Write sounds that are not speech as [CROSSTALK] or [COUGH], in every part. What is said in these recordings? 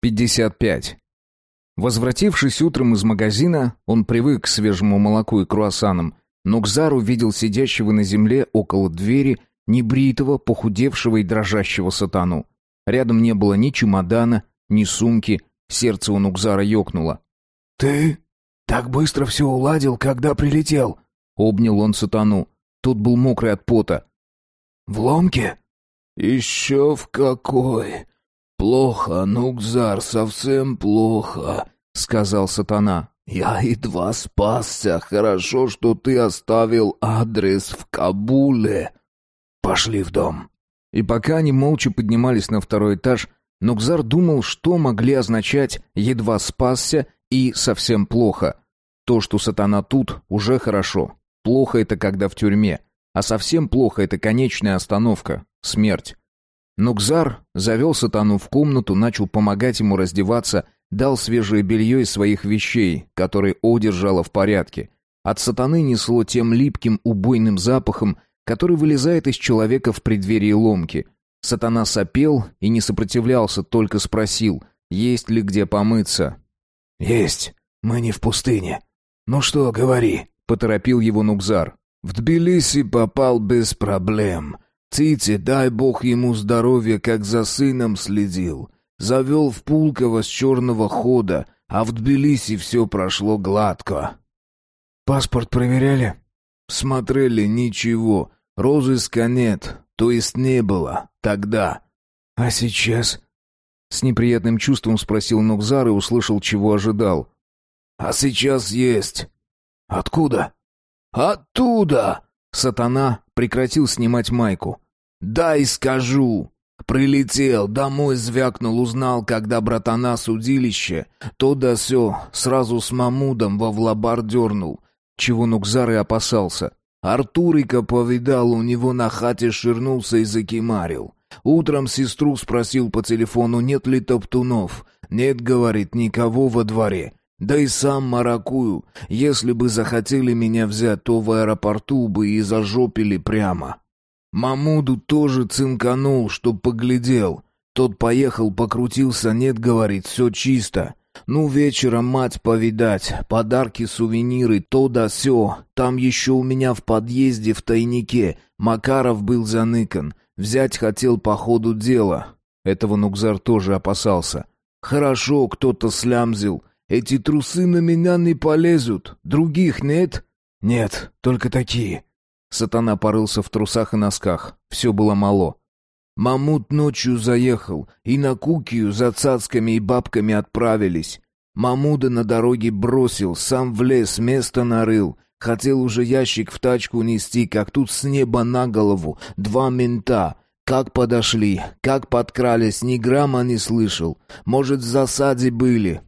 55. Возвратившись утром из магазина, он привык к свежему молоку и круассанам, но Кзар увидел сидящего на земле около двери небритого, похудевшего и дрожащего сатану. Рядом не было ни чемодана, ни сумки, сердце у Нукзара ёкнуло. «Ты так быстро все уладил, когда прилетел?» — обнял он сатану. Тот был мокрый от пота. «В ломке?» «Еще в какой? Плохо, Нукзар, совсем плохо», — сказал сатана. «Я едва спасся. Хорошо, что ты оставил адрес в Кабуле». «Пошли в дом». И пока они молча поднимались на второй этаж, Нукзар думал, что могли означать «едва спасся» и «совсем плохо». То, что сатана тут, уже хорошо. Плохо это, когда в тюрьме. А совсем плохо это конечная остановка, смерть. Нукзар завел сатану в комнату, начал помогать ему раздеваться, дал свежее белье из своих вещей, которые одержала в порядке. От сатаны несло тем липким убойным запахом, который вылезает из человека в преддверии ломки. Сатана сопел и не сопротивлялся, только спросил, есть ли где помыться. «Есть. Мы не в пустыне. Ну что, говори», — поторопил его Нукзар. «В Тбилиси попал без проблем. Цити, дай бог ему здоровья, как за сыном следил. Завел в Пулково с черного хода, а в Тбилиси все прошло гладко». «Паспорт проверяли?» «Смотрели, ничего. Розыска нет, то есть не было. Тогда». «А сейчас?» С неприятным чувством спросил Нукзар и услышал, чего ожидал. «А сейчас есть». «Откуда?» «Оттуда!» Сатана прекратил снимать майку. «Дай скажу!» Прилетел, домой звякнул, узнал, когда братана судилище. То да сё, сразу с Мамудом во влабар дернул. Чего Нукзар и опасался. Артурика повидал, у него на хате ширнулся и закимарил. Утром сестру спросил по телефону, нет ли топтунов. Нет, говорит, никого во дворе. Да и сам маракую. Если бы захотели меня взять, то в аэропорту бы и зажопили прямо. Мамуду тоже цинканул, чтоб поглядел. Тот поехал, покрутился, нет, говорит, все чисто. Ну, вечером мать повидать, подарки, сувениры, то да сё. Там еще у меня в подъезде в тайнике Макаров был заныкан. Взять хотел по ходу дела. Этого Нукзар тоже опасался. Хорошо, кто-то слямзил. Эти трусы на меня не полезут. Других нет? Нет, только такие. Сатана порылся в трусах и носках. Все было мало. Мамут ночью заехал, и на Кукию за цацками и бабками отправились. Мамуда на дороге бросил, сам в лес место нарыл. Хотел уже ящик в тачку нести, как тут с неба на голову два мента. Как подошли, как подкрались, ни грамма не слышал. Может, в засаде были.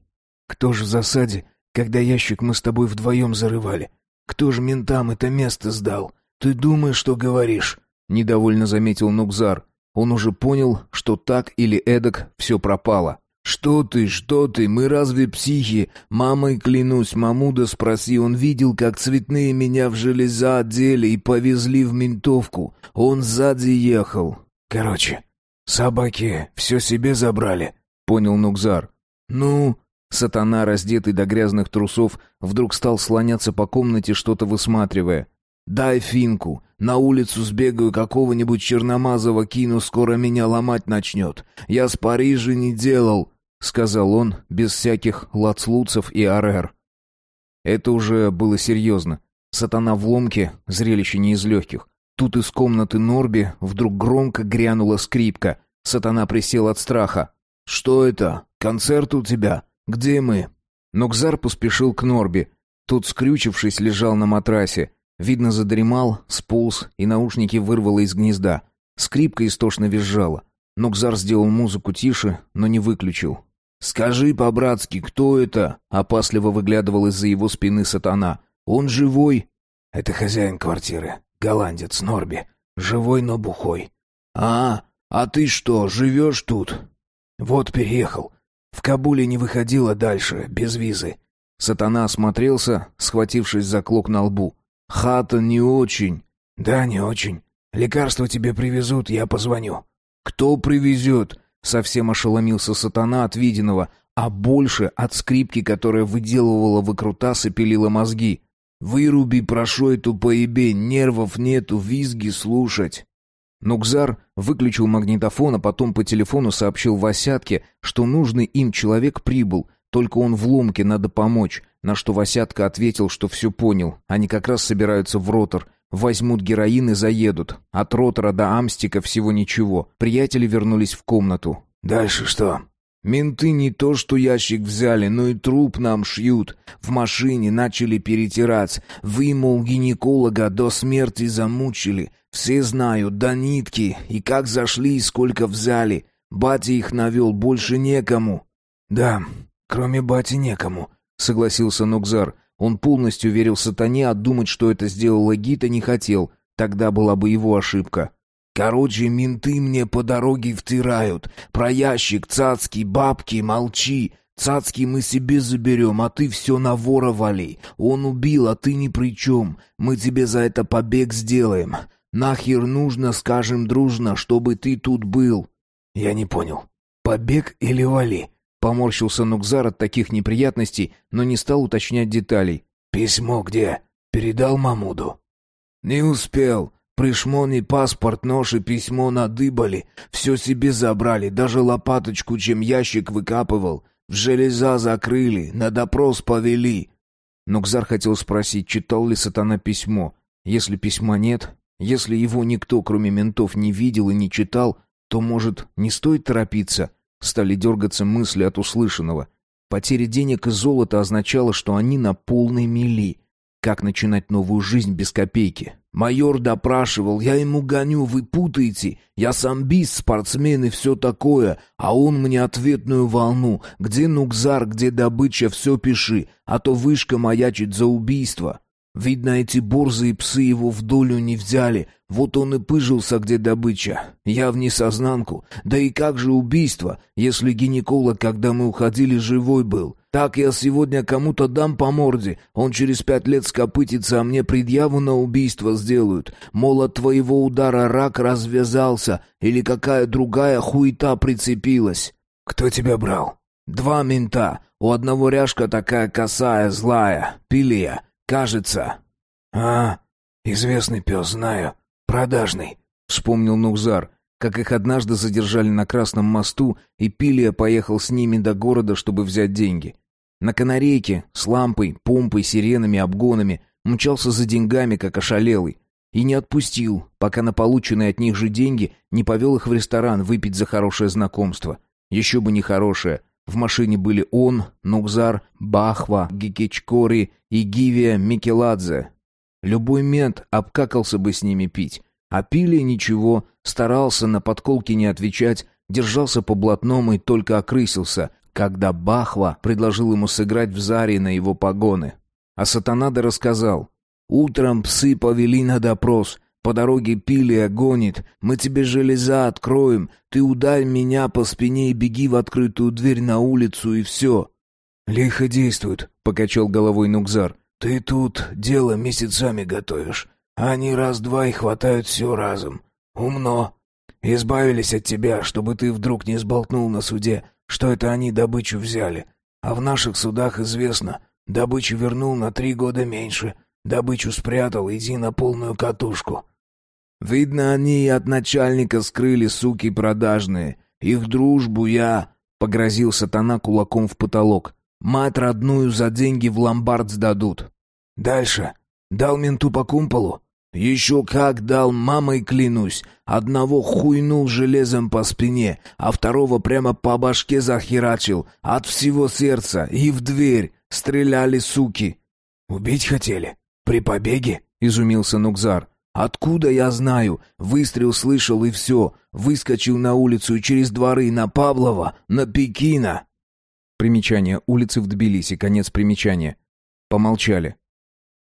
Кто же в засаде, когда ящик мы с тобой вдвоем зарывали? Кто же ментам это место сдал? Ты думаешь, что говоришь?» Недовольно заметил Нукзар. Он уже понял, что так или эдак все пропало. «Что ты, что ты, мы разве психи? Мамой клянусь, Мамуда спроси, он видел, как цветные меня в железа одели и повезли в ментовку. Он сзади ехал». «Короче, собаки все себе забрали», — понял Нукзар. «Ну?» Сатана, раздетый до грязных трусов, вдруг стал слоняться по комнате, что-то высматривая. «Дай финку. На улицу сбегаю, какого-нибудь черномазого кину, скоро меня ломать начнет. Я с Парижа не делал», — сказал он, без всяких лацлуцев и арер. Это уже было серьезно. Сатана в ломке, зрелище не из легких. Тут из комнаты Норби вдруг громко грянула скрипка. Сатана присел от страха. «Что это? Концерт у тебя? Где мы?» Нокзар поспешил к Норби. Тот, скрючившись, лежал на матрасе. Видно, задремал, сполз, и наушники вырвало из гнезда. Скрипка истошно визжала. Нокзар сделал музыку тише, но не выключил. «Скажи по-братски, кто это?» — опасливо выглядывал из-за его спины сатана. «Он живой?» «Это хозяин квартиры, голландец Норби. Живой, но бухой». «А, а ты что, живешь тут?» «Вот переехал. В Кабуле не выходила дальше, без визы». Сатана осмотрелся, схватившись за клок на лбу. «Хата не очень». «Да, не очень. Лекарства тебе привезут, я позвоню». «Кто привезет? Совсем ошеломился сатана от виденного, а больше от скрипки, которая выделывала выкрутас и пилила мозги. «Выруби, прошу эту поебень, нервов нету, визги слушать». Нукзар выключил магнитофон, а потом по телефону сообщил Васятке, что нужный им человек прибыл, только он в ломке, надо помочь, на что Васятка ответил, что все понял, они как раз собираются в ротор, возьмут героин и заедут. От ротора до Амстика всего ничего. Приятели вернулись в комнату. «Дальше что?» Менты не то что ящик взяли, но и труп нам шьют. В машине начали перетирать. Вы, мол, гинеколога до смерти замучили. Все знают, до нитки. И как зашли, и сколько взяли. Батя их навел, больше некому. Да, кроме бати некому, согласился Нукзар. Он полностью верил сатане, а думать, что это сделала Гита, не хотел. Тогда была бы его ошибка. Короче, менты мне по дороге втирают. Про ящик, цацки, бабки, молчи. Цацки мы себе заберем, а ты все на вора вали. Он убил, а ты ни при чем. Мы тебе за это побег сделаем. Нахер нужно, скажем дружно, чтобы ты тут был. Я не понял. Побег или вали? Поморщился Нукзар от таких неприятностей, но не стал уточнять деталей. Письмо где? Передал Мамуду? Не успел. При шмоне паспорт, нож и письмо надыбали. Все себе забрали, даже лопаточку, чем ящик выкапывал. В железа закрыли, на допрос повели. Нукзар хотел спросить, читал ли сатана письмо. Если письма нет, если его никто, кроме ментов, не видел и не читал, то, может, не стоит торопиться? Стали дергаться мысли от услышанного. Потеря денег и золота означала, что они на полной мели. Как начинать новую жизнь без копейки? Майор допрашивал, я ему гоню, вы путаете. Я самбист, спортсмен и все такое. А он мне ответную волну. Где Нукзар, где добыча, все пиши. А то вышка маячит за убийство. Видно, эти борзые псы его в долю не взяли. Вот он и пыжился, где добыча. Я в несознанку. Да и как же убийство, если гинеколог, когда мы уходили, живой был? Так я сегодня кому-то дам по морде, он через пять лет скопытится, а мне предъяву на убийство сделают. Мол, от твоего удара рак развязался или какая другая хуета прицепилась. Кто тебя брал? Два мента. У одного ряжка такая косая, злая, пилия, кажется. А, известный пес, знаю. Продажный, вспомнил Нукзар как их однажды задержали на Красном мосту, и Пилия поехал с ними до города, чтобы взять деньги. На канарейке, с лампой, помпой, сиренами, обгонами, мчался за деньгами, как ошалелый. И не отпустил, пока на полученные от них же деньги не повел их в ресторан выпить за хорошее знакомство. Еще бы не хорошее. В машине были он, Нукзар, Бахва, Гикечкори и Гивия Микеладзе. Любой мент обкакался бы с ними пить. А Пилия ничего, старался на подколки не отвечать, держался по блатному и только окрысился, когда Бахва предложил ему сыграть в заре на его погоны. А Сатанада рассказал. «Утром псы повели на допрос. По дороге Пилия гонит. Мы тебе железа откроем. Ты ударь меня по спине и беги в открытую дверь на улицу, и все». «Лихо действует», — покачал головой Нукзар. «Ты тут дело месяцами готовишь. Они раз-два и хватают все разом. Умно. Избавились от тебя, чтобы ты вдруг не сболтнул на суде, что это они добычу взяли. А в наших судах известно, добычу вернул на три года меньше, добычу спрятал, иди на полную катушку. Видно, они от начальника скрыли, суки продажные. Их дружбу я... Погрозил сатана кулаком в потолок. Мать родную за деньги в ломбард сдадут. Дальше. Дал менту по кумполу. Еще как дал, мамой клянусь. Одного хуйнул железом по спине, а второго прямо по башке захерачил. От всего сердца и в дверь. Стреляли суки. «Убить хотели? При побеге?» — изумился Нукзар. «Откуда я знаю? Выстрел слышал и все. Выскочил на улицу и через дворы на Павлова, на Пекина». Примечание. Улицы в Тбилиси. Конец примечания. Помолчали.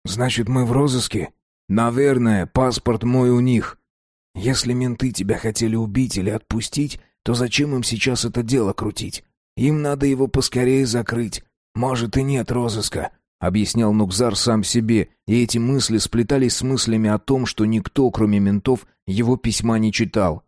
«Значит, мы в розыске?» «Наверное, паспорт мой у них». «Если менты тебя хотели убить или отпустить, то зачем им сейчас это дело крутить? Им надо его поскорее закрыть. Может, и нет розыска», — объяснял Нукзар сам себе, и эти мысли сплетались с мыслями о том, что никто, кроме ментов, его письма не читал.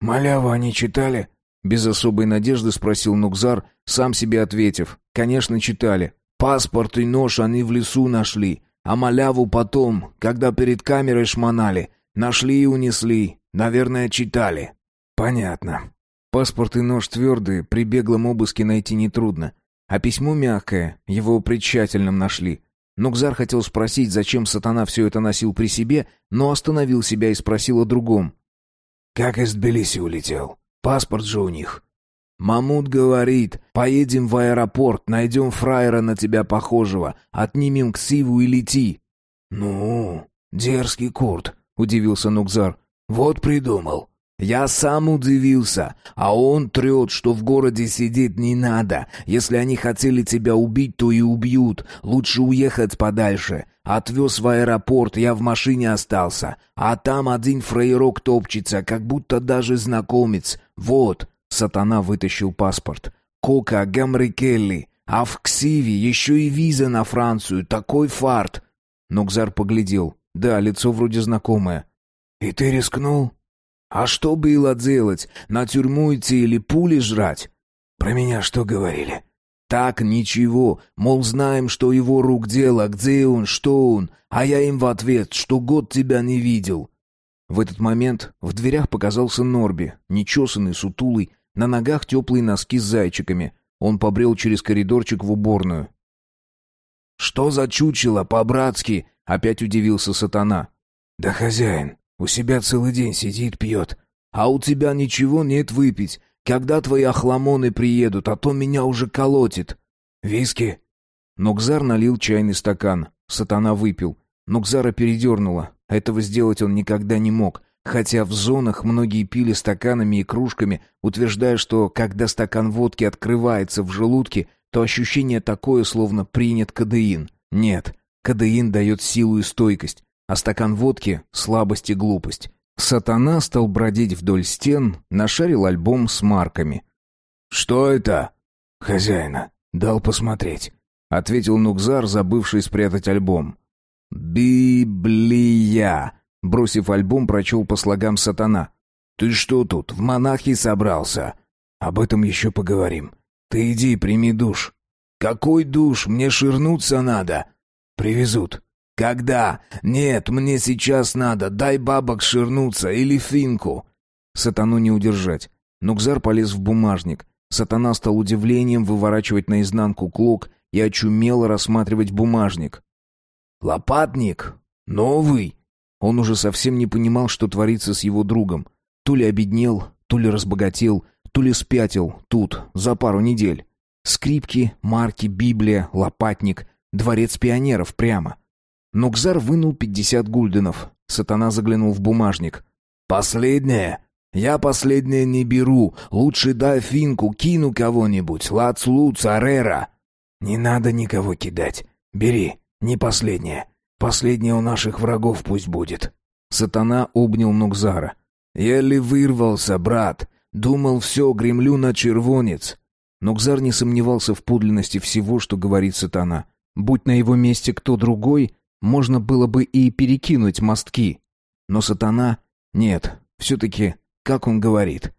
«Маляву они читали?» Без особой надежды спросил Нукзар, сам себе ответив. Конечно, читали. Паспорт и нож они в лесу нашли, а маляву потом, когда перед камерой шмонали. Нашли и унесли. Наверное, читали. Понятно. Паспорт и нож твердые, при беглом обыске найти нетрудно. А письмо мягкое, его при тщательном нашли. Нукзар хотел спросить, зачем сатана все это носил при себе, но остановил себя и спросил о другом. «Как из Тбилиси улетел? Паспорт же у них». «Мамут говорит, поедем в аэропорт, найдем фраера на тебя похожего, отнимем ксиву и лети». «Ну, дерзкий Курт», — удивился Нукзар. «Вот придумал. Я сам удивился, а он трет, что в городе сидеть не надо. Если они хотели тебя убить, то и убьют. Лучше уехать подальше. Отвез в аэропорт, я в машине остался. А там один фрейрок топчется, как будто даже знакомец. Вот, сатана вытащил паспорт. Кока Гамрикелли. А в Ксиве еще и виза на Францию. Такой фарт. Нокзар поглядел. Да, лицо вроде знакомое. «И ты рискнул?» А что было делать? На тюрьму идти или пули жрать? Про меня что говорили? Так, ничего. Мол, знаем, что его рук дело, где он, что он. А я им в ответ, что год тебя не видел. В этот момент в дверях показался Норби, нечесанный, сутулый, на ногах теплые носки с зайчиками. Он побрел через коридорчик в уборную. «Что за чучело, по-братски?» — опять удивился сатана. «Да хозяин, у себя целый день сидит, пьет. А у тебя ничего нет выпить. Когда твои охламоны приедут, а то меня уже колотит. Виски?» Нокзар налил чайный стакан. Сатана выпил. Нокзара передернуло. Этого сделать он никогда не мог. Хотя в зонах многие пили стаканами и кружками, утверждая, что когда стакан водки открывается в желудке, то ощущение такое, словно принят кадеин. Нет, кадеин дает силу и стойкость а стакан водки — слабость и глупость. Сатана стал бродить вдоль стен, нашарил альбом с марками. «Что это?» «Хозяина. Дал посмотреть», — ответил Нукзар, забывший спрятать альбом. «Библия!» — бросив альбом, прочел по слогам сатана. «Ты что тут, в монахи собрался?» «Об этом еще поговорим. Ты иди, прими душ». «Какой душ? Мне ширнуться надо». «Привезут. «Когда? Нет, мне сейчас надо. Дай бабок ширнуться или финку». Сатану не удержать. Нукзар полез в бумажник. Сатана стал удивлением выворачивать наизнанку клок и очумело рассматривать бумажник. «Лопатник? Новый?» Он уже совсем не понимал, что творится с его другом. То ли обеднел, то ли разбогател, то ли спятил тут, за пару недель. Скрипки, марки, Библия, лопатник, дворец пионеров прямо. Нукзар вынул пятьдесят гульденов. Сатана заглянул в бумажник. «Последнее? Я последнее не беру. Лучше дай финку, кину кого-нибудь. Лац-луц, арера». «Не надо никого кидать. Бери, не последнее. Последнее у наших врагов пусть будет». Сатана обнял Нукзара. «Еле вырвался, брат. Думал, все, гремлю на червонец». Нукзар не сомневался в подлинности всего, что говорит Сатана. Будь на его месте кто другой, можно было бы и перекинуть мостки. Но сатана... Нет, все-таки, как он говорит.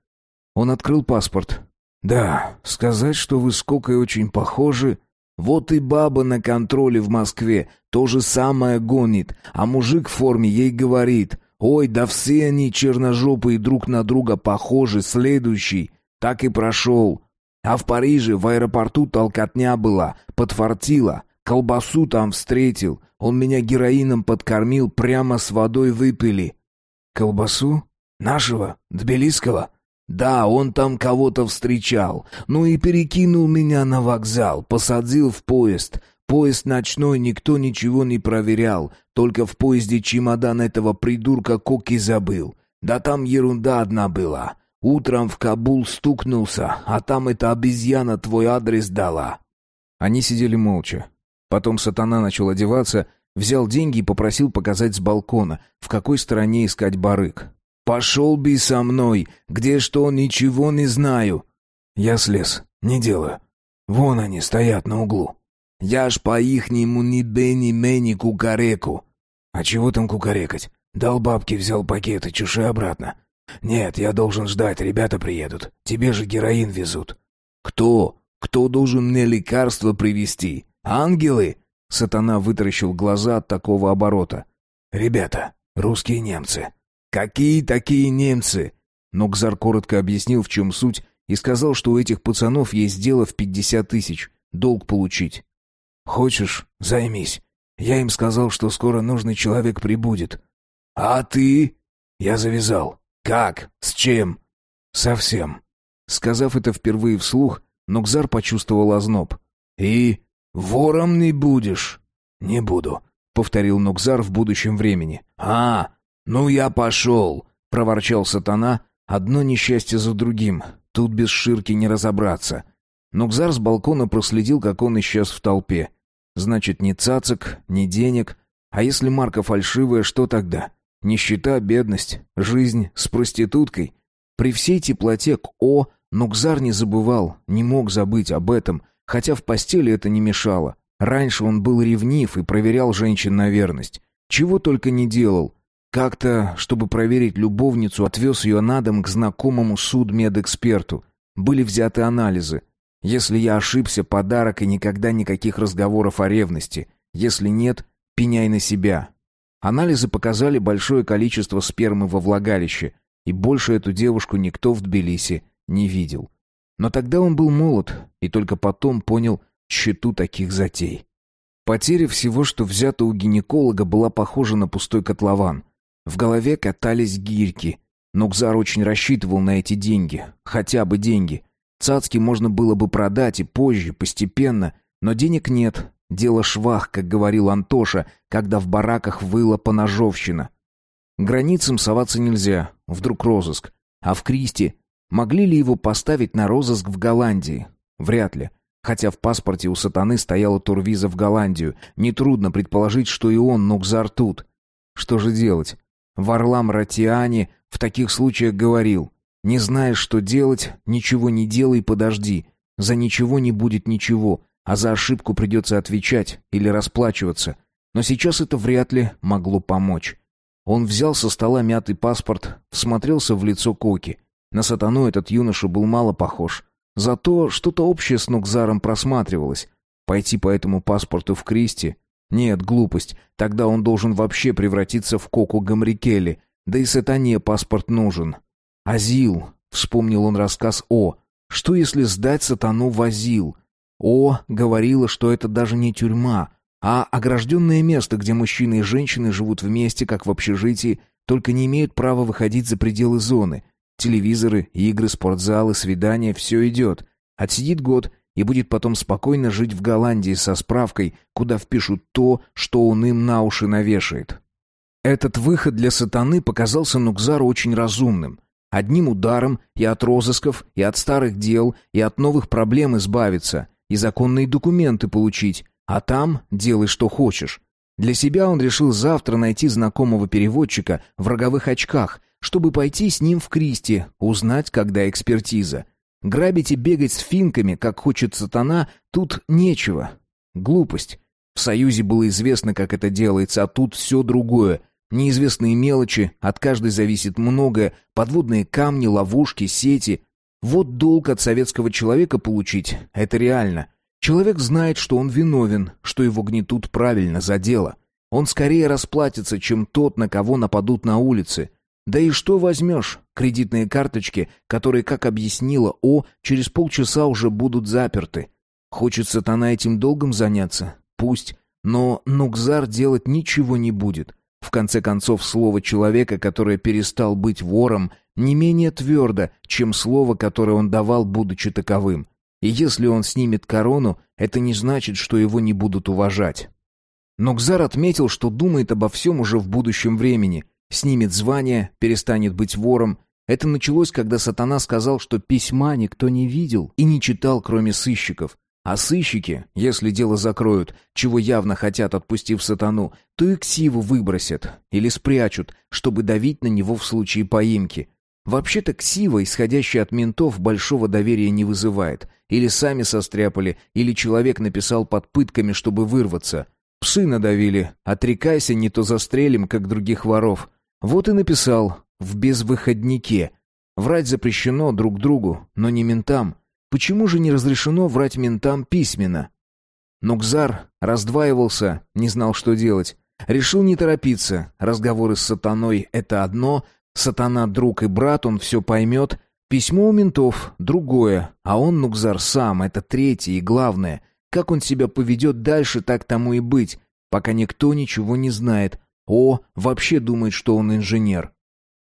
Он открыл паспорт. «Да, сказать, что вы с Кокой очень похожи...» Вот и баба на контроле в Москве то же самое гонит, а мужик в форме ей говорит, «Ой, да все они черножопые друг на друга похожи, следующий». Так и прошел. А в Париже в аэропорту толкотня была, подфартила. Колбасу там встретил. Он меня героином подкормил, прямо с водой выпили. Колбасу? Нашего? Тбилисского? Да, он там кого-то встречал. Ну и перекинул меня на вокзал, посадил в поезд. Поезд ночной, никто ничего не проверял. Только в поезде чемодан этого придурка Коки забыл. Да там ерунда одна была. Утром в Кабул стукнулся, а там эта обезьяна твой адрес дала. Они сидели молча. Потом сатана начал одеваться, взял деньги и попросил показать с балкона, в какой стороне искать барык. «Пошел бы со мной! Где что, ничего не знаю!» «Я слез, не делаю. Вон они стоят на углу». «Я ж по-ихнему ни Бенни Мэнни кукареку». «А чего там кукарекать? Дал бабки, взял пакет и чеши обратно». «Нет, я должен ждать, ребята приедут. Тебе же героин везут». «Кто? Кто должен мне лекарство привезти? Ангелы?» Сатана вытаращил глаза от такого оборота. «Ребята, русские немцы». «Какие такие немцы?» Нокзар коротко объяснил, в чем суть, и сказал, что у этих пацанов есть дело в пятьдесят тысяч. Долг получить. «Хочешь, займись. Я им сказал, что скоро нужный человек прибудет». «А ты?» «Я завязал». «Как? С чем?» «Совсем». Сказав это впервые вслух, Нокзар почувствовал озноб. «И вором не будешь?» «Не буду», — повторил Нокзар в будущем времени. «А, ну я пошел», — проворчал сатана. «Одно несчастье за другим. Тут без ширки не разобраться». Нокзар с балкона проследил, как он исчез в толпе. «Значит, ни цацок, ни денег. А если марка фальшивая, что тогда? Нищета, бедность, жизнь с проституткой. При всей теплоте к О Нукзар не забывал, не мог забыть об этом, хотя в постели это не мешало. Раньше он был ревнив и проверял женщин на верность. Чего только не делал. Как-то, чтобы проверить любовницу, отвез ее на дом к знакомому судмедэксперту. Были взяты анализы. Если я ошибся, подарок и никогда никаких разговоров о ревности. Если нет, пеняй на себя. Анализы показали большое количество спермы во влагалище, и больше эту девушку никто в Тбилиси не видел. Но тогда он был молод, и только потом понял тщету таких затей. Потеря всего, что взято у гинеколога, была похожа на пустой котлован. В голове катались гирьки. Нукзар очень рассчитывал на эти деньги, хотя бы деньги. Цацки можно было бы продать и позже, постепенно, но денег нет, Дело швах, как говорил Антоша, когда в бараках выла поножовщина. Границам соваться нельзя, вдруг розыск. А в Кристи могли ли его поставить на розыск в Голландии? Вряд ли. Хотя в паспорте у сатаны стояла турвиза в Голландию. Нетрудно предположить, что и он Нукзар тут. Что же делать? Варлам Ратиани в таких случаях говорил, «Не знаешь, что делать, ничего не делай, подожди. За ничего не будет ничего а за ошибку придется отвечать или расплачиваться. Но сейчас это вряд ли могло помочь. Он взял со стола мятый паспорт, всмотрелся в лицо Коки. На сатану этот юноша был мало похож. Зато что-то общее с Нукзаром просматривалось. Пойти по этому паспорту в Кристи? Нет, глупость. Тогда он должен вообще превратиться в Коку Гамрикели. Да и сатане паспорт нужен. Азил. Вспомнил он рассказ О. Что если сдать сатану в Азил? О говорила, что это даже не тюрьма, а огражденное место, где мужчины и женщины живут вместе, как в общежитии, только не имеют права выходить за пределы зоны. Телевизоры, игры, спортзалы, свидания — все идет. Отсидит год и будет потом спокойно жить в Голландии со справкой, куда впишут то, что он им на уши навешает. Этот выход для сатаны показался Нукзару очень разумным. Одним ударом и от розысков, и от старых дел, и от новых проблем избавиться и законные документы получить, а там делай что хочешь. Для себя он решил завтра найти знакомого переводчика в роговых очках, чтобы пойти с ним в Кристи, узнать, когда экспертиза. Грабить и бегать с финками, как хочет сатана, тут нечего. Глупость. В Союзе было известно, как это делается, а тут все другое. Неизвестные мелочи, от каждой зависит многое, подводные камни, ловушки, сети. Вот долг от советского человека получить — это реально. Человек знает, что он виновен, что его гнетут правильно за дело. Он скорее расплатится, чем тот, на кого нападут на улице. Да и что возьмешь? Кредитные карточки, которые, как объяснила О, через полчаса уже будут заперты. Хочет сатана этим долгом заняться? Пусть. Но Нукзар делать ничего не будет. В конце концов, слово человека, который перестал быть вором, не менее твердо, чем слово, которое он давал, будучи таковым. И если он снимет корону, это не значит, что его не будут уважать. Но Кзар отметил, что думает обо всем уже в будущем времени. Снимет звание, перестанет быть вором. Это началось, когда сатана сказал, что письма никто не видел и не читал, кроме сыщиков. А сыщики, если дело закроют, чего явно хотят, отпустив сатану, то и ксиву выбросят или спрячут, чтобы давить на него в случае поимки. Вообще-то ксива, исходящая от ментов, большого доверия не вызывает. Или сами состряпали, или человек написал под пытками, чтобы вырваться. Псы надавили. Отрекайся, не то застрелим, как других воров. Вот и написал. в безвыходнике. Врать запрещено друг другу, но не ментам. Почему же не разрешено врать ментам письменно? Нукзар раздваивался, не знал, что делать. Решил не торопиться. Разговоры с сатаной — это одно. Сатана — друг и брат, он все поймет. Письмо у ментов — другое. А он, Нукзар, сам — это третье и главное. Как он себя поведет дальше, так тому и быть. Пока никто ничего не знает. О, вообще думает, что он инженер.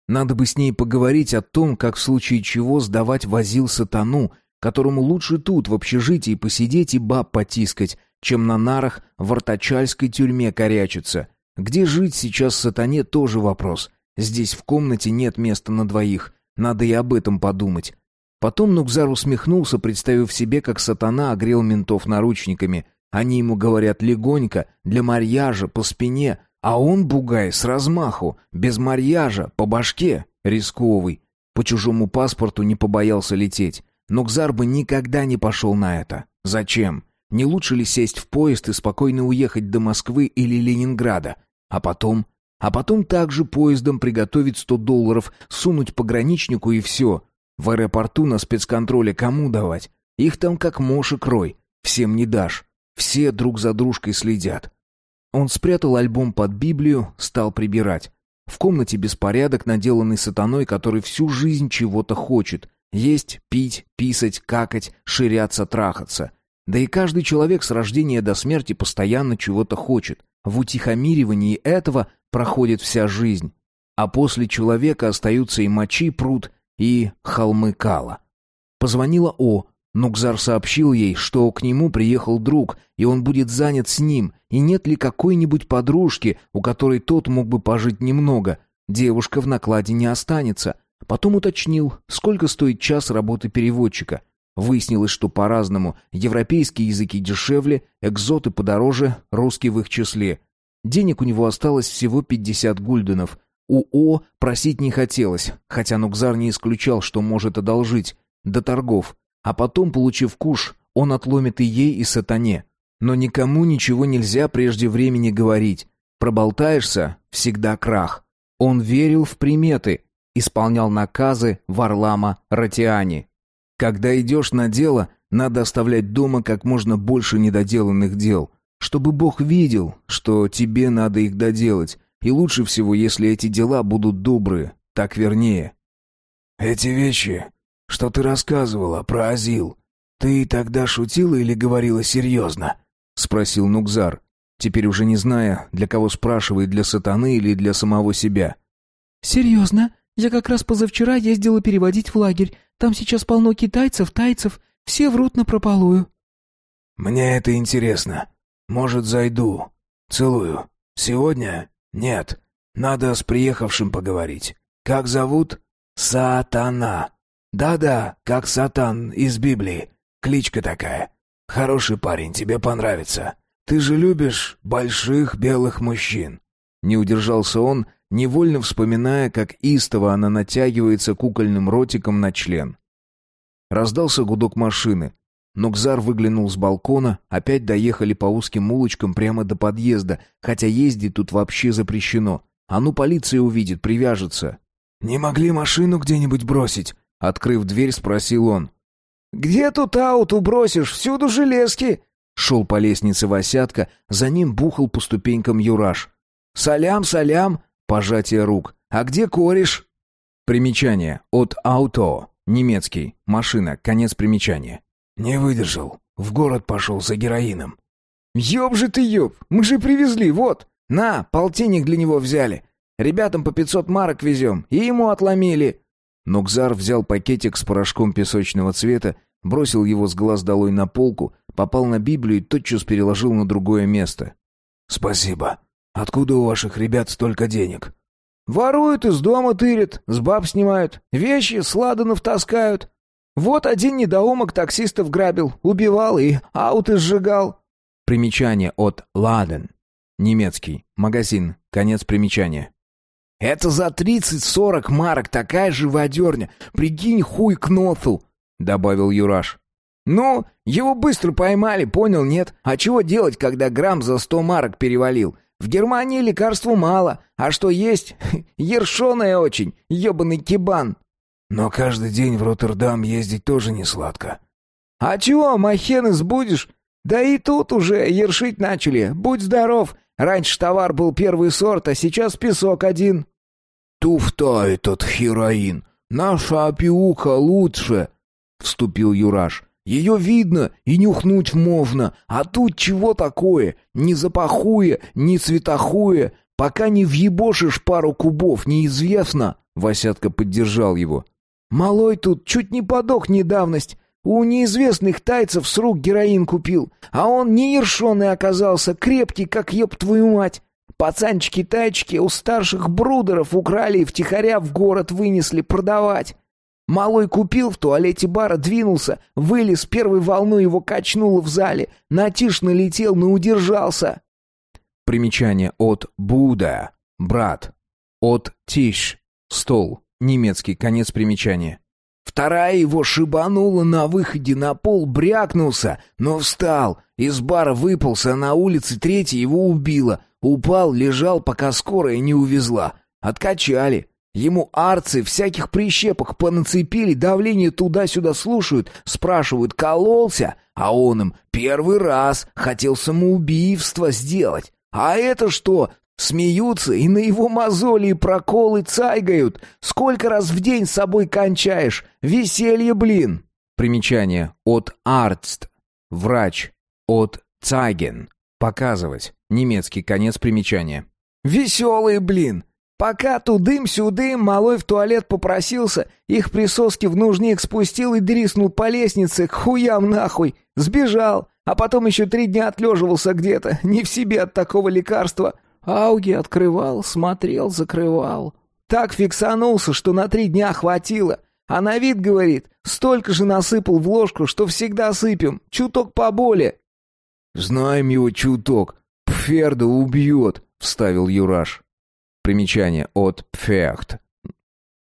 Надо бы с ней поговорить о том, как в случае чего сдавать возил сатану, которому лучше тут, в общежитии, посидеть и баб потискать, чем на нарах в артачальской тюрьме корячиться. Где жить сейчас сатане тоже вопрос. Здесь в комнате нет места на двоих. Надо и об этом подумать. Потом Нукзар усмехнулся, представив себе, как сатана огрел ментов наручниками. Они ему говорят легонько, для марьяжа, по спине, а он, бугай, с размаху, без марьяжа, по башке, рисковый. По чужому паспорту не побоялся лететь. Нукзар бы никогда не пошел на это. Зачем? Не лучше ли сесть в поезд и спокойно уехать до Москвы или Ленинграда? А потом? А потом также поездом приготовить сто долларов, сунуть пограничнику и все. В аэропорту на спецконтроле кому давать? Их там как мошек рой. Всем не дашь. Все друг за дружкой следят. Он спрятал альбом под Библию, стал прибирать. В комнате беспорядок, наделанный сатаной, который всю жизнь чего-то хочет. Есть, пить, писать, какать, ширяться, трахаться. Да и каждый человек с рождения до смерти постоянно чего-то хочет. В утихомиривании этого проходит вся жизнь. А после человека остаются и мочи пруд, и холмы кала. Позвонила О. Нукзар сообщил ей, что к нему приехал друг, и он будет занят с ним, и нет ли какой-нибудь подружки, у которой тот мог бы пожить немного. Девушка в накладе не останется. Потом уточнил, сколько стоит час работы переводчика. Выяснилось, что по-разному. Европейские языки дешевле, экзоты подороже, русский в их числе. Денег у него осталось всего 50 гульденов. У О просить не хотелось, хотя Нукзар не исключал, что может одолжить. До торгов. А потом, получив куш, он отломит и ей, и сатане. Но никому ничего нельзя прежде времени говорить. Проболтаешься — всегда крах. Он верил в приметы, исполнял наказы Варлама Ратиани. Когда идешь на дело, надо оставлять дома как можно больше недоделанных дел, чтобы Бог видел, что тебе надо их доделать, и лучше всего, если эти дела будут добрые, так вернее. Эти вещи, что ты рассказывала про Азил, ты тогда шутила или говорила серьезно? спросил Нукзар, теперь уже не зная, для кого спрашивает, для сатаны или для самого себя. Серьезно? Я как раз позавчера ездила переводить в лагерь. Там сейчас полно китайцев, тайцев. Все врут напропалую». «Мне это интересно. Может, зайду. Целую. Сегодня? Нет. Надо с приехавшим поговорить. Как зовут? Сатана. Да-да, как Сатан из Библии. Кличка такая. Хороший парень, тебе понравится. Ты же любишь больших белых мужчин». Не удержался он, невольно вспоминая, как истово она натягивается кукольным ротиком на член. Раздался гудок машины. Нокзар выглянул с балкона, опять доехали по узким улочкам прямо до подъезда, хотя ездить тут вообще запрещено. А ну полиция увидит, привяжется. «Не могли машину где-нибудь бросить?» Открыв дверь, спросил он. «Где тут ауту бросишь? Всюду железки!» Шел по лестнице Васятка, за ним бухал по ступенькам Юраш. «Салям, салям!» Пожатие рук. «А где кореш?» Примечание. От «ауто». Немецкий. Машина. Конец примечания. «Не выдержал. В город пошел за героином». «Ёб же ты ёб! Мы же привезли, вот! На, полтинник для него взяли. Ребятам по пятьсот марок везем, и ему отломили». Нукзар взял пакетик с порошком песочного цвета, бросил его с глаз долой на полку, попал на Библию и тотчас переложил на другое место. «Спасибо. Откуда у ваших ребят столько денег?» «Воруют, из дома тырят, с баб снимают, вещи с ладанов таскают. Вот один недоумок таксистов грабил, убивал и ауты сжигал». Примечание от «Ладен». Немецкий. Магазин. Конец примечания. «Это за тридцать-сорок марок такая живодерня. Прикинь, хуй к носу», — добавил Юраш. «Ну, его быстро поймали, понял, нет? А чего делать, когда грамм за сто марок перевалил? В Германии лекарству мало, а что есть? [LAUGHS] Ершоное очень, ебаный кибан. Но каждый день в Роттердам ездить тоже не сладко. А чего, махенес будешь? Да и тут уже ершить начали. Будь здоров. Раньше товар был первый сорт, а сейчас песок один. Туфта этот хероин. Наша опиуха лучше, вступил Юраш. Ее видно и нюхнуть можно, а тут чего такое? Ни запахуя, ни цветохуя. Пока не въебошишь пару кубов, неизвестно. Васятка поддержал его. Малой тут чуть не подох недавность. У неизвестных тайцев с рук героин купил, а он не ершоный оказался, крепкий, как еб твою мать. Пацанчики-тайчики у старших брудеров украли и втихаря в город вынесли продавать. Малой купил в туалете бара, двинулся, вылез, первой волной его качнуло в зале. Натиш налетел, но удержался. Примечание от Буда, брат. От Тиш, стол, немецкий, конец примечания. Вторая его шибанула на выходе на пол, брякнулся, но встал. Из бара выпался на улице, третья его убила. Упал, лежал, пока скорая не увезла. Откачали. Ему арцы всяких прищепок понацепили, давление туда-сюда слушают, спрашивают, кололся, а он им первый раз хотел самоубийство сделать. А это что? Смеются и на его мозоли и проколы цайгают. Сколько раз в день с собой кончаешь? Веселье, блин. Примечание. От Арцт. Врач. От Цайген. Показывать. Немецкий конец примечания. Веселые, блин. Пока тудым-сюдым малой в туалет попросился, их присоски в нужник спустил и дриснул по лестнице, к хуям нахуй. Сбежал, а потом еще три дня отлеживался где-то, не в себе от такого лекарства. Ауги открывал, смотрел, закрывал. Так фиксанулся, что на три дня хватило. А на вид, говорит, столько же насыпал в ложку, что всегда сыпем, чуток поболе. «Знаем его чуток. Пферда убьет», — вставил Юраш. Примечание от Пфехт.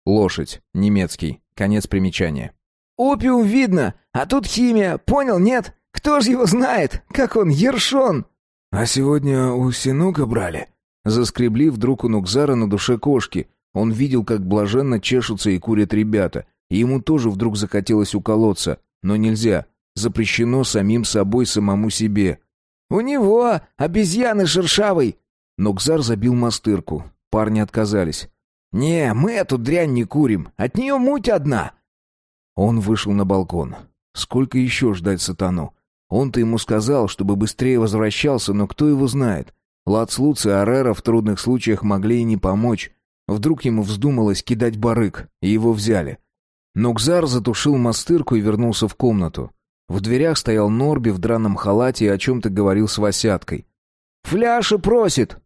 Лошадь. Немецкий. Конец примечания. Опиум видно, а тут химия. Понял, нет? Кто ж его знает? Как он, ершон? А сегодня у Синука брали? Заскребли вдруг у Нукзара на душе кошки. Он видел, как блаженно чешутся и курят ребята. И ему тоже вдруг захотелось уколоться. Но нельзя. Запрещено самим собой самому себе. «У него обезьяны шершавый!» Нукзар забил мастырку. Парни отказались. «Не, мы эту дрянь не курим. От нее муть одна». Он вышел на балкон. Сколько еще ждать сатану? Он-то ему сказал, чтобы быстрее возвращался, но кто его знает? Лацлуц и Арера в трудных случаях могли и не помочь. Вдруг ему вздумалось кидать барык, и его взяли. Но Кзар затушил мастырку и вернулся в комнату. В дверях стоял Норби в драном халате и о чем-то говорил с Васяткой. «Фляша просит!»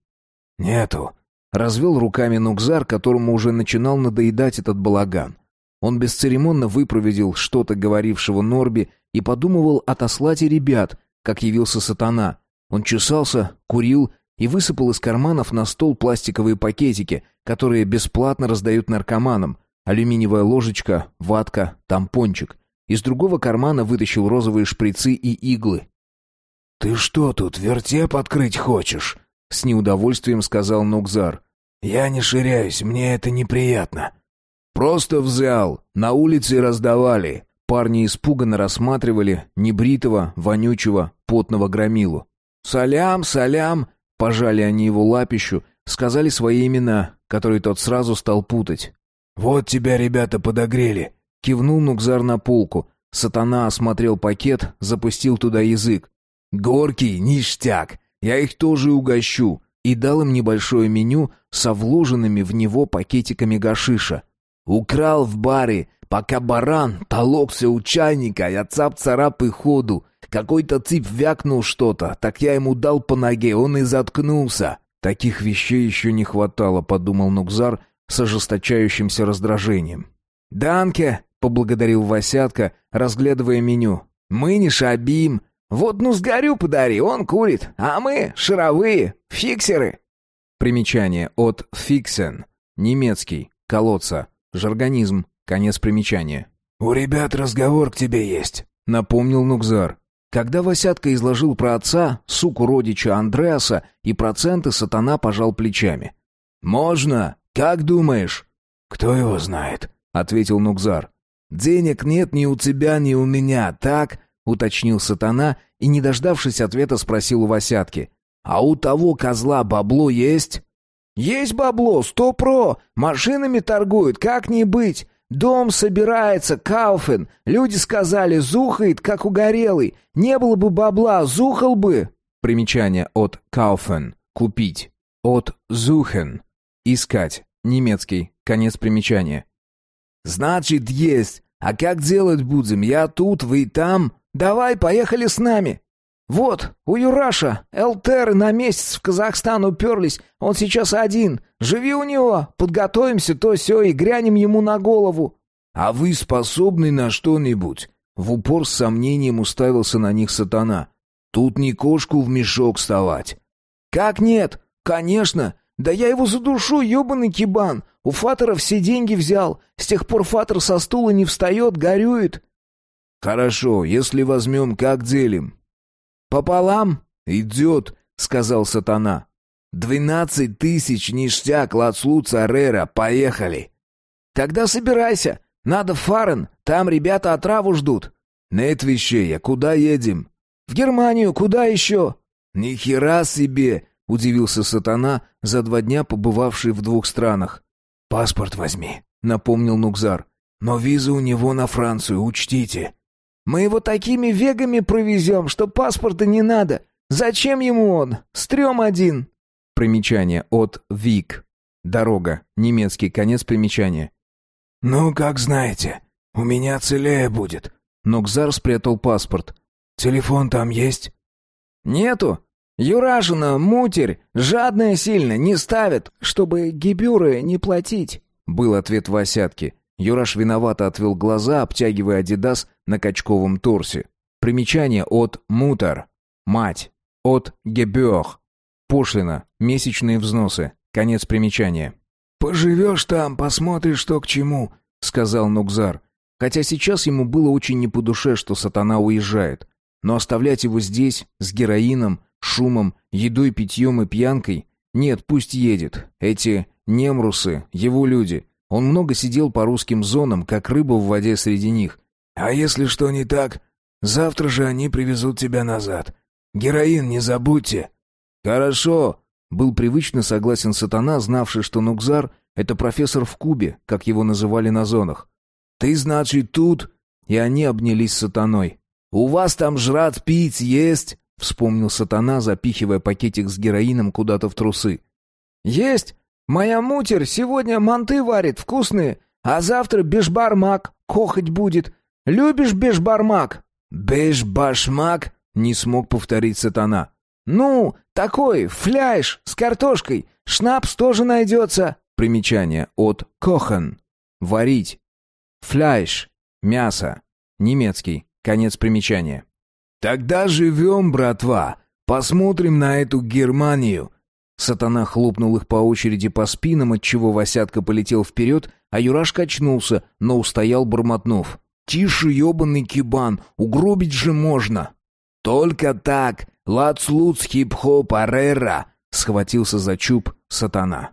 «Нету», Развел руками Нукзар, которому уже начинал надоедать этот балаган. Он бесцеремонно выпроводил что-то говорившего Норби и подумывал отослать и ребят, как явился сатана. Он чесался, курил и высыпал из карманов на стол пластиковые пакетики, которые бесплатно раздают наркоманам. Алюминиевая ложечка, ватка, тампончик. Из другого кармана вытащил розовые шприцы и иглы. «Ты что тут, вертеп открыть хочешь?» С неудовольствием сказал Нукзар. «Я не ширяюсь, мне это неприятно». «Просто взял. На улице раздавали». Парни испуганно рассматривали небритого, вонючего, потного громилу. «Салям, салям!» Пожали они его лапищу, сказали свои имена, которые тот сразу стал путать. «Вот тебя ребята подогрели!» Кивнул Нукзар на полку. Сатана осмотрел пакет, запустил туда язык. «Горький, ништяк! Я их тоже угощу!» И дал им небольшое меню со вложенными в него пакетиками гашиша. «Украл в баре, пока баран толокся у чайника, я цап-царап и ходу. Какой-то цып вякнул что-то, так я ему дал по ноге, он и заткнулся». «Таких вещей еще не хватало», — подумал Нукзар с ожесточающимся раздражением. «Данке!» — поблагодарил Васятка, разглядывая меню. «Мы не шабим. Вот ну сгорю подари, он курит, а мы шаровые, фиксеры. Примечание от фиксен, немецкий, колодца, жаргонизм, конец примечания. У ребят разговор к тебе есть, напомнил Нукзар. Когда Васятка изложил про отца, суку родича Андреаса и проценты, сатана пожал плечами. «Можно? Как думаешь?» «Кто его знает?» — ответил Нукзар. «Денег нет ни у тебя, ни у меня, так?» — уточнил сатана и, не дождавшись ответа, спросил у Васятки. «А у того козла бабло есть?» «Есть бабло, сто про! Машинами торгуют, как не быть! Дом собирается, Кауфен! Люди сказали, зухает, как угорелый! Не было бы бабла, зухал бы!» Примечание от Кауфен — купить. От Зухен — искать. Немецкий. Конец примечания. «Значит, есть. А как делать будем? Я тут, вы там?» «Давай, поехали с нами!» «Вот, у Юраша, Элтеры на месяц в Казахстан уперлись, он сейчас один. Живи у него, подготовимся то все и грянем ему на голову». «А вы способны на что-нибудь?» В упор с сомнением уставился на них сатана. «Тут не кошку в мешок вставать». «Как нет? Конечно! Да я его задушу, ебаный кибан! У Фатера все деньги взял. С тех пор Фатер со стула не встает, горюет». «Хорошо, если возьмем, как делим?» «Пополам?» «Идет», — сказал сатана. «Двенадцать тысяч ништяк, Лацлу Царера, поехали!» «Тогда собирайся. Надо в Фарен, там ребята отраву ждут». «Нет вещей, а куда едем?» «В Германию, куда еще?» «Ни хера себе!» — удивился сатана, за два дня побывавший в двух странах. «Паспорт возьми», — напомнил Нукзар. «Но виза у него на Францию, учтите». «Мы его такими вегами провезем, что паспорта не надо. Зачем ему он? Стрём один». Примечание от Вик. Дорога. Немецкий. Конец примечания. «Ну, как знаете. У меня целее будет». Нукзар спрятал паспорт. «Телефон там есть?» «Нету. Юражина, мутерь, жадная сильно, не ставит, чтобы гибюры не платить», — был ответ Васятки. Юраш виновато отвел глаза, обтягивая «Адидас» на качковом торсе. Примечание от «Мутер» — «Мать», от «Гебёх» — «Пошлина», «Месячные взносы». Конец примечания. «Поживешь там, посмотришь, что к чему», — сказал Нукзар. Хотя сейчас ему было очень не по душе, что сатана уезжает. Но оставлять его здесь, с героином, шумом, едой, питьем и пьянкой... Нет, пусть едет. Эти немрусы, его люди. Он много сидел по русским зонам, как рыба в воде среди них. «А если что не так, завтра же они привезут тебя назад. Героин не забудьте». «Хорошо», — был привычно согласен сатана, знавший, что Нукзар — это профессор в Кубе, как его называли на зонах. «Ты, значит, тут?» И они обнялись с сатаной. «У вас там жрать пить есть?» — вспомнил сатана, запихивая пакетик с героином куда-то в трусы. «Есть! Моя мутерь сегодня манты варит, вкусные, а завтра бешбармак кохать будет. Любишь бешбармак?» «Бешбашмак?» — не смог повторить сатана. «Ну, такой, фляж, с картошкой. Шнапс тоже найдется». Примечание от «кохан» — варить. Фляж — мясо. Немецкий. Конец примечания. «Тогда живем, братва. Посмотрим на эту Германию». Сатана хлопнул их по очереди по спинам, отчего Васятка полетел вперед, а Юраш качнулся, но устоял, бормотнув. «Тише, ебаный кибан, угробить же можно!» «Только так! Лац-луц, хип-хоп, арера!» — схватился за чуб сатана.